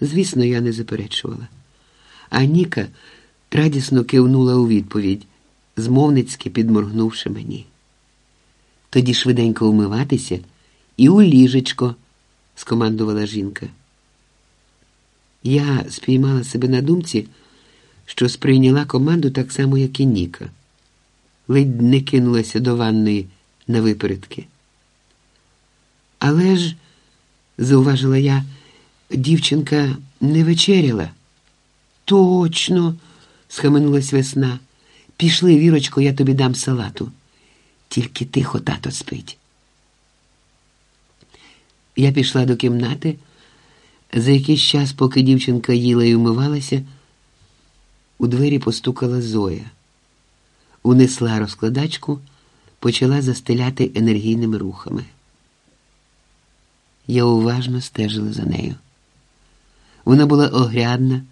Звісно, я не заперечувала. А Ніка радісно кивнула у відповідь, змовницьки підморгнувши мені. Тоді швиденько умиватися і у ліжечко, скомандувала жінка. Я спіймала себе на думці, що сприйняла команду так само, як і Ніка. Ледь не кинулася до ванної на випередки. Але ж, зауважила я, дівчинка не вечеряла. Точно, схаменулась весна. Пішли, Вірочко, я тобі дам салату. Тільки тихо тато спить. Я пішла до кімнати. За якийсь час, поки дівчинка їла і вмивалася, у двері постукала Зоя, унесла розкладачку, почала застеляти енергійними рухами. Я уважно стежила за нею. Вона була огрядна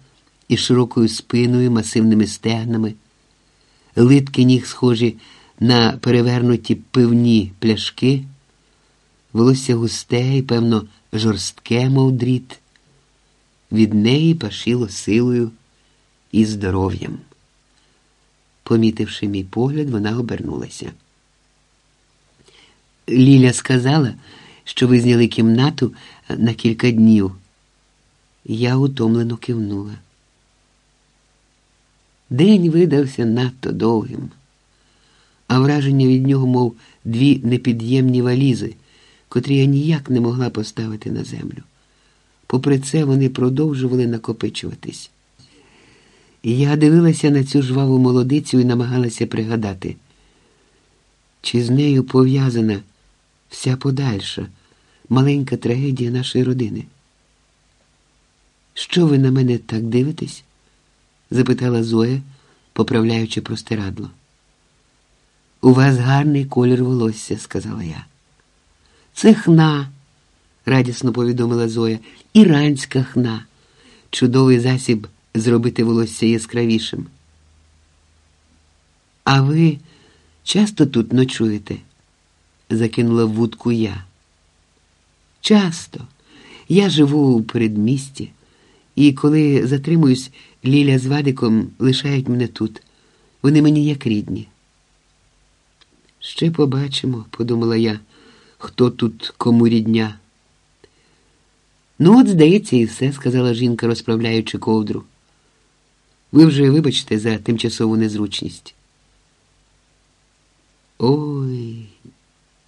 із широкою спиною, масивними стегнами, литки ніг схожі на перевернуті пивні пляшки, волосся густе і, певно, жорстке, мов дріт. Від неї пашило силою і здоров'ям. Помітивши мій погляд, вона обернулася. Ліля сказала, що ви зняли кімнату на кілька днів. Я утомлено кивнула. День видався надто довгим, а враження від нього, мов дві непід'ємні валізи, котрі я ніяк не могла поставити на землю. Попри це, вони продовжували накопичуватись. Я дивилася на цю жваву молодицю і намагалася пригадати, чи з нею пов'язана вся подальша маленька трагедія нашої родини. Що ви на мене так дивитесь? запитала Зоя, поправляючи простирадло. У вас гарний колір волосся, сказала я. Це хна, радісно повідомила Зоя, іранська хна, чудовий засіб зробити волосся яскравішим. А ви часто тут ночуєте? закинула вудку я. Часто. Я живу у передмісті, і коли затримуюсь, Ліля з Вадиком лишають мене тут. Вони мені як рідні. Ще побачимо, подумала я, хто тут кому рідня. Ну, от, здається, і все, сказала жінка, розправляючи ковдру. Ви вже вибачте за тимчасову незручність. Ой,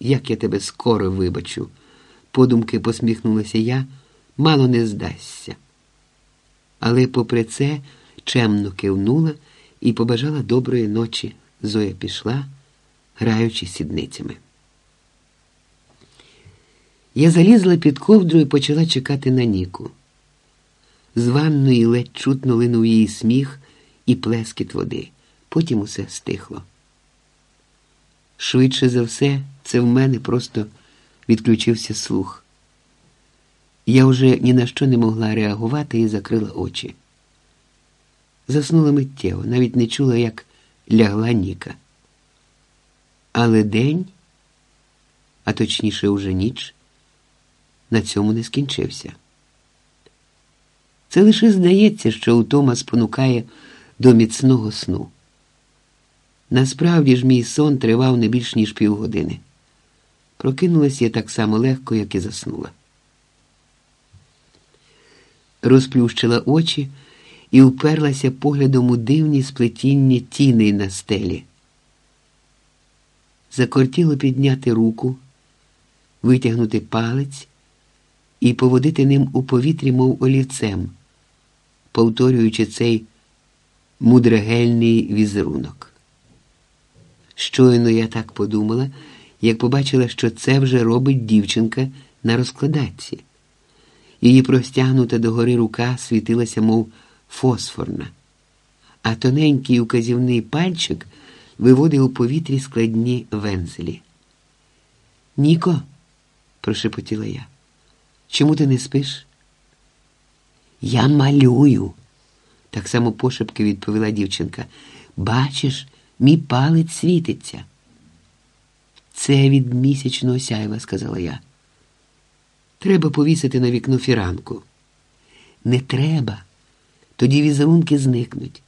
як я тебе скоро вибачу, подумки посміхнулася я, мало не здасться. Але, попри це, чемно кивнула і побажала доброї ночі. Зоя пішла, граючи сідницями. Я залізла під ковдру і почала чекати на Ніку. З ванної ледь чутно линув її сміх і плескіт води. Потім усе стихло. Швидше за все, це в мене просто відключився слух. Я вже ні на що не могла реагувати і закрила очі. Заснула миттєво, навіть не чула, як лягла Ніка. Але день, а точніше, уже ніч, на цьому не скінчився. Це лише здається, що утома спонукає до міцного сну. Насправді ж мій сон тривав не більш ніж півгодини. Прокинулася я так само легко, як і заснула. Розплющила очі і уперлася поглядом у дивні сплетіння тіней на стелі. Закортіло підняти руку, витягнути палець і поводити ним у повітрі, мов олівцем, повторюючи цей мудрегельний візерунок. Щойно я так подумала, як побачила, що це вже робить дівчинка на розкладачці. Її простягнута догори рука світилася, мов фосфорна, а тоненький указівний пальчик виводив у повітрі складні вензелі. Ніко, прошепотіла я, чому ти не спиш? Я малюю, так само пошепки відповіла дівчинка. Бачиш, мій палець світиться. Це від місячного сяйва, сказала я. Треба повісити на вікно фіранку. Не треба. Тоді візерунки зникнуть.